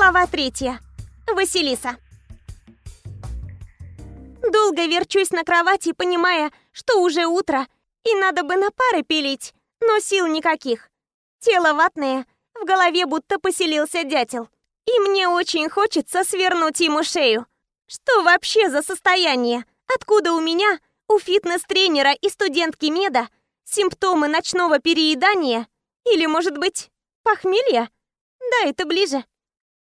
Глава третья. Василиса. Долго верчусь на кровати, понимая, что уже утро, и надо бы на пары пилить, но сил никаких. Тело ватное, в голове будто поселился дятел. И мне очень хочется свернуть ему шею. Что вообще за состояние? Откуда у меня, у фитнес-тренера и студентки меда, симптомы ночного переедания? Или, может быть, похмелья? Да, это ближе.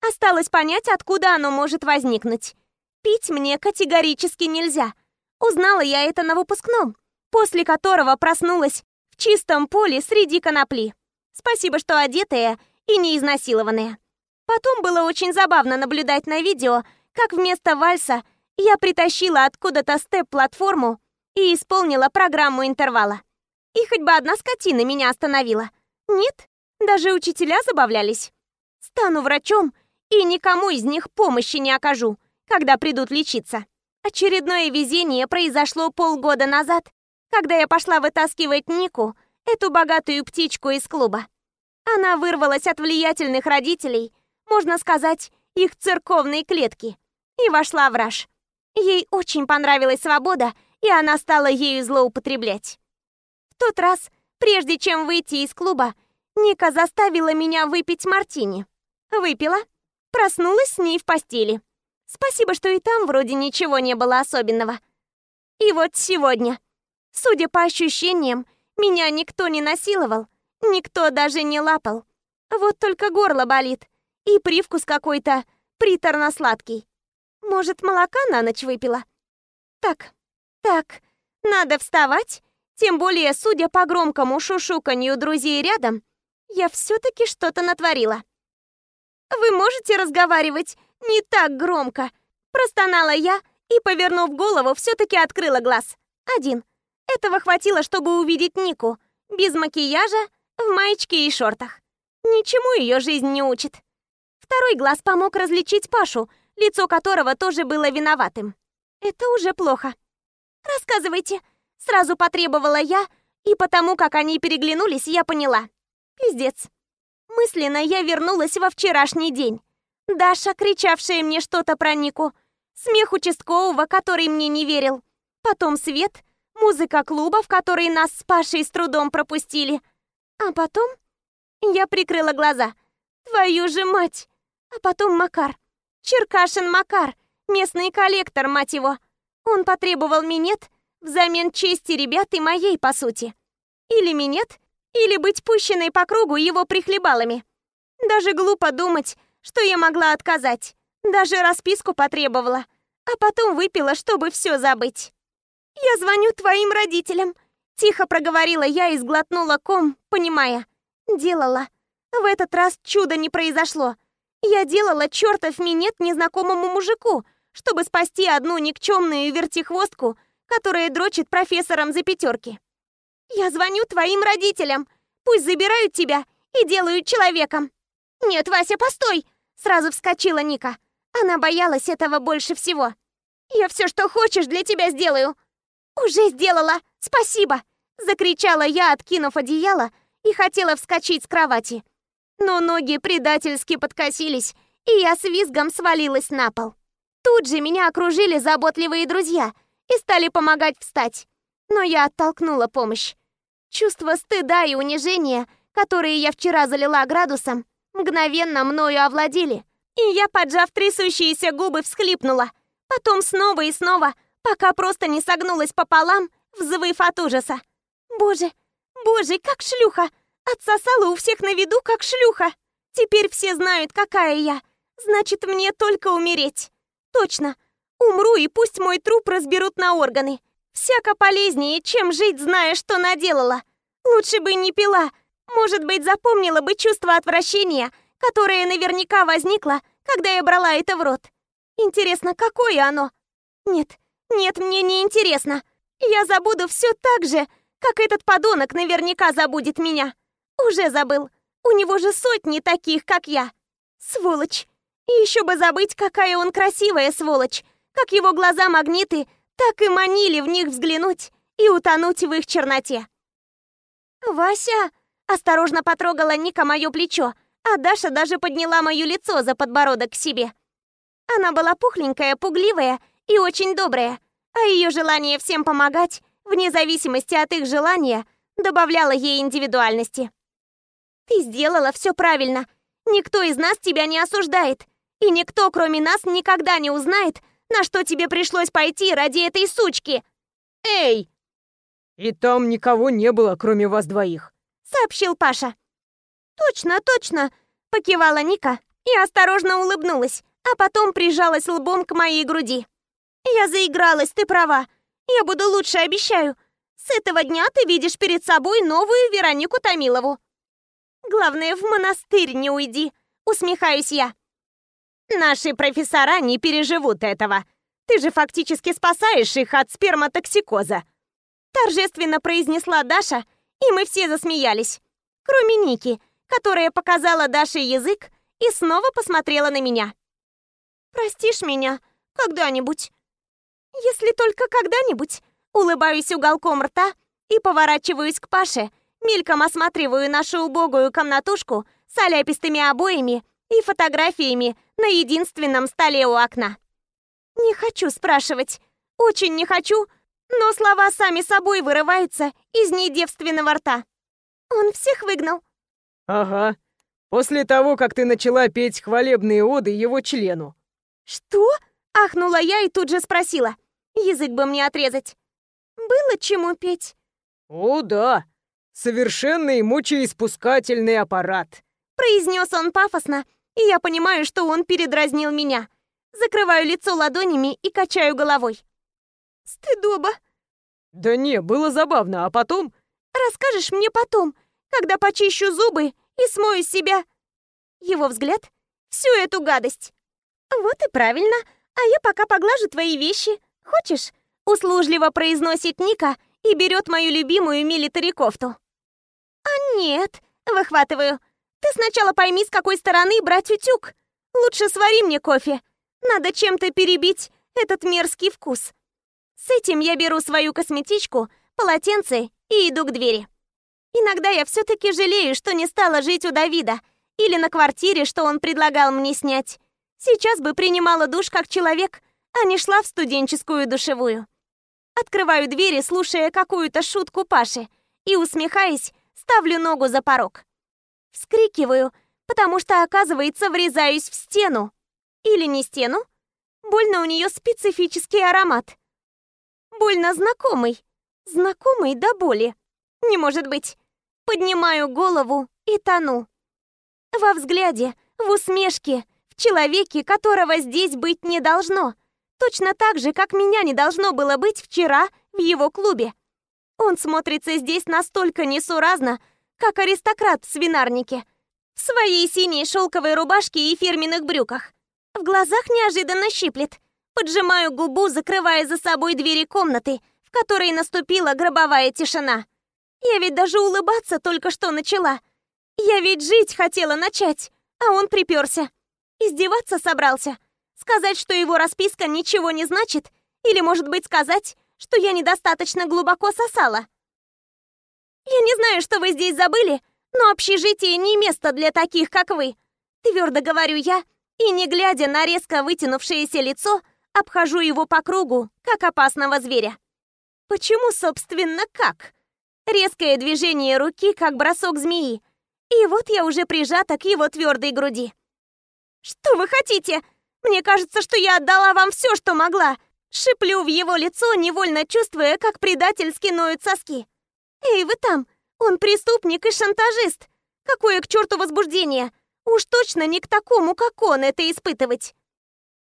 Осталось понять, откуда оно может возникнуть. Пить мне категорически нельзя. Узнала я это на выпускном, после которого проснулась в чистом поле среди конопли. Спасибо, что одетая и не изнасилованная. Потом было очень забавно наблюдать на видео, как вместо вальса я притащила откуда-то степ-платформу и исполнила программу интервала. И хоть бы одна скотина меня остановила. Нет, даже учителя забавлялись. Стану врачом и никому из них помощи не окажу, когда придут лечиться. Очередное везение произошло полгода назад, когда я пошла вытаскивать Нику, эту богатую птичку из клуба. Она вырвалась от влиятельных родителей, можно сказать, их церковной клетки, и вошла в раж. Ей очень понравилась свобода, и она стала ею злоупотреблять. В тот раз, прежде чем выйти из клуба, Ника заставила меня выпить мартини. Выпила, проснулась с ней в постели. Спасибо, что и там вроде ничего не было особенного. И вот сегодня, судя по ощущениям, меня никто не насиловал, никто даже не лапал. Вот только горло болит, и привкус какой-то приторно-сладкий. Может, молока на ночь выпила? Так, так, надо вставать, тем более, судя по громкому шушуканью друзей рядом, я все-таки что-то натворила. «Вы можете разговаривать не так громко?» Простонала я и, повернув голову, все-таки открыла глаз. Один. Этого хватило, чтобы увидеть Нику. Без макияжа, в маечке и шортах. Ничему ее жизнь не учит. Второй глаз помог различить Пашу, лицо которого тоже было виноватым. Это уже плохо. «Рассказывайте», — сразу потребовала я, и потому, как они переглянулись, я поняла. Пиздец. Мысленно я вернулась во вчерашний день. Даша, кричавшая мне что-то про Нику, смех участкового, который мне не верил, потом свет, музыка клуба, в который нас с Пашей с трудом пропустили. А потом я прикрыла глаза. Твою же мать! А потом Макар. Черкашин Макар, местный коллектор, мать его. Он потребовал минет взамен чести ребят и моей, по сути. Или минет, или быть пущенной по кругу его прихлебалами. Даже глупо думать, что я могла отказать. Даже расписку потребовала, а потом выпила, чтобы все забыть. «Я звоню твоим родителям», — тихо проговорила я и сглотнула ком, понимая. Делала. В этот раз чудо не произошло. Я делала чертов минет незнакомому мужику, чтобы спасти одну никчемную вертихвостку, которая дрочит профессором за пятерки. Я звоню твоим родителям. Пусть забирают тебя и делают человеком. Нет, Вася, постой! Сразу вскочила Ника. Она боялась этого больше всего. Я все, что хочешь, для тебя сделаю. Уже сделала. Спасибо! Закричала я, откинув одеяло, и хотела вскочить с кровати. Но ноги предательски подкосились, и я с визгом свалилась на пол. Тут же меня окружили заботливые друзья и стали помогать встать. Но я оттолкнула помощь. Чувство стыда и унижения, которые я вчера залила градусом, мгновенно мною овладели. И я, поджав трясущиеся губы, всхлипнула. Потом снова и снова, пока просто не согнулась пополам, взвыв от ужаса. Боже, боже, как шлюха! Отсосала у всех на виду, как шлюха! Теперь все знают, какая я. Значит, мне только умереть. Точно. Умру, и пусть мой труп разберут на органы. Всяко полезнее, чем жить, зная, что наделала. Лучше бы не пила. Может быть, запомнила бы чувство отвращения, которое наверняка возникло, когда я брала это в рот. Интересно, какое оно? Нет, нет, мне не интересно. Я забуду все так же, как этот подонок наверняка забудет меня. Уже забыл. У него же сотни таких, как я. Сволочь. И еще бы забыть, какая он красивая сволочь. Как его глаза магниты так и манили в них взглянуть и утонуть в их черноте. «Вася!» – осторожно потрогала Ника мое плечо, а Даша даже подняла мое лицо за подбородок к себе. Она была пухленькая, пугливая и очень добрая, а ее желание всем помогать, вне зависимости от их желания, добавляло ей индивидуальности. «Ты сделала все правильно. Никто из нас тебя не осуждает. И никто, кроме нас, никогда не узнает, на что тебе пришлось пойти ради этой сучки. Эй!» «И там никого не было, кроме вас двоих», — сообщил Паша. «Точно, точно!» — покивала Ника и осторожно улыбнулась, а потом прижалась лбом к моей груди. «Я заигралась, ты права. Я буду лучше, обещаю. С этого дня ты видишь перед собой новую Веронику Томилову». «Главное, в монастырь не уйди», — усмехаюсь я. «Наши профессора не переживут этого. Ты же фактически спасаешь их от сперматоксикоза», — торжественно произнесла Даша, и мы все засмеялись. Кроме Ники, которая показала Даше язык и снова посмотрела на меня. «Простишь меня когда-нибудь?» «Если только когда-нибудь», улыбаюсь уголком рта и поворачиваюсь к Паше, мельком осматриваю нашу убогую комнатушку с оляпистыми обоями и фотографиями на единственном столе у окна. Не хочу спрашивать, очень не хочу, но слова сами собой вырываются из недевственного рта. Он всех выгнал. Ага. После того, как ты начала петь хвалебные оды его члену. Что? Ахнула я и тут же спросила. Язык бы мне отрезать. Было чему петь? О, да. Совершенный мочеиспускательный аппарат. Произнес он пафосно, и я понимаю, что он передразнил меня. Закрываю лицо ладонями и качаю головой. Стыдоба. Да не, было забавно, а потом... Расскажешь мне потом, когда почищу зубы и смою себя... Его взгляд — всю эту гадость. Вот и правильно, а я пока поглажу твои вещи. Хочешь? Услужливо произносит Ника и берет мою любимую милитари кофту. А нет, выхватываю. Ты сначала пойми, с какой стороны брать утюг. Лучше свари мне кофе. Надо чем-то перебить этот мерзкий вкус. С этим я беру свою косметичку, полотенце и иду к двери. Иногда я все-таки жалею, что не стала жить у Давида или на квартире, что он предлагал мне снять. Сейчас бы принимала душ как человек, а не шла в студенческую душевую. Открываю двери, слушая какую-то шутку Паши, и, усмехаясь, ставлю ногу за порог. Вскрикиваю, потому что, оказывается, врезаюсь в стену. Или не стену? Больно у нее специфический аромат. Больно знакомый. Знакомый до боли. Не может быть. Поднимаю голову и тону. Во взгляде, в усмешке, в человеке, которого здесь быть не должно. Точно так же, как меня не должно было быть вчера в его клубе. Он смотрится здесь настолько несуразно, как аристократ в свинарнике. В своей синей шелковой рубашке и фирменных брюках. В глазах неожиданно щиплет. Поджимаю губу, закрывая за собой двери комнаты, в которой наступила гробовая тишина. Я ведь даже улыбаться только что начала. Я ведь жить хотела начать, а он приперся. Издеваться собрался. Сказать, что его расписка ничего не значит? Или, может быть, сказать, что я недостаточно глубоко сосала? Я не знаю, что вы здесь забыли, но общежитие не место для таких, как вы. Твердо говорю я, и, не глядя на резко вытянувшееся лицо, обхожу его по кругу, как опасного зверя. Почему, собственно, как? Резкое движение руки, как бросок змеи. И вот я уже прижата к его твердой груди. «Что вы хотите?» Мне кажется, что я отдала вам все, что могла. Шиплю в его лицо, невольно чувствуя, как предательски ноют соски. Эй, вы там! Он преступник и шантажист. Какое к черту возбуждение! Уж точно не к такому, как он, это испытывать.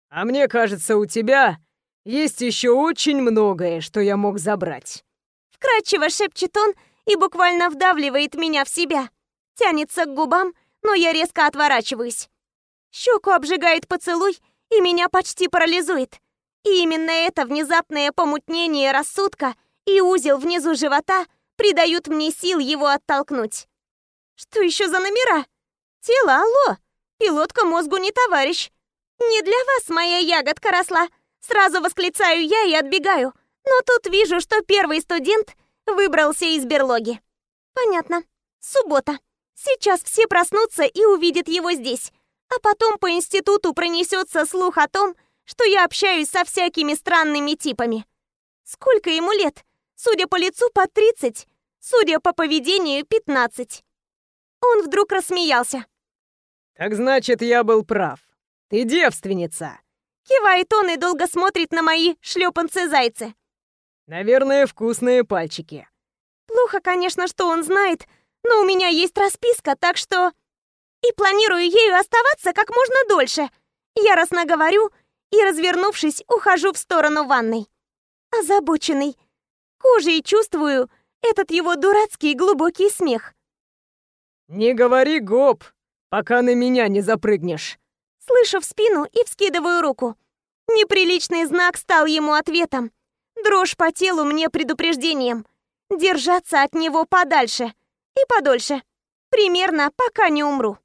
А мне кажется, у тебя есть еще очень многое, что я мог забрать. Вкрадчиво шепчет он и буквально вдавливает меня в себя. Тянется к губам, но я резко отворачиваюсь. Щеку обжигает поцелуй, и меня почти парализует. И именно это внезапное помутнение рассудка и узел внизу живота придают мне сил его оттолкнуть. Что еще за номера? Тело, алло! Пилотка мозгу не товарищ. Не для вас моя ягодка росла. Сразу восклицаю я и отбегаю. Но тут вижу, что первый студент выбрался из берлоги. Понятно. Суббота. Сейчас все проснутся и увидят его здесь. А потом по институту пронесется слух о том, что я общаюсь со всякими странными типами. Сколько ему лет? Судя по лицу, по 30. Судя по поведению, 15. Он вдруг рассмеялся. «Так значит, я был прав. Ты девственница!» Кивает он и долго смотрит на мои шлепанцы-зайцы. «Наверное, вкусные пальчики». Плохо, конечно, что он знает, но у меня есть расписка, так что... И планирую ею оставаться как можно дольше. Яростно говорю и, развернувшись, ухожу в сторону ванной. Озабоченный. Кожей чувствую этот его дурацкий глубокий смех. «Не говори гоп, пока на меня не запрыгнешь!» Слышу в спину и вскидываю руку. Неприличный знак стал ему ответом. Дрожь по телу мне предупреждением. Держаться от него подальше и подольше. Примерно пока не умру.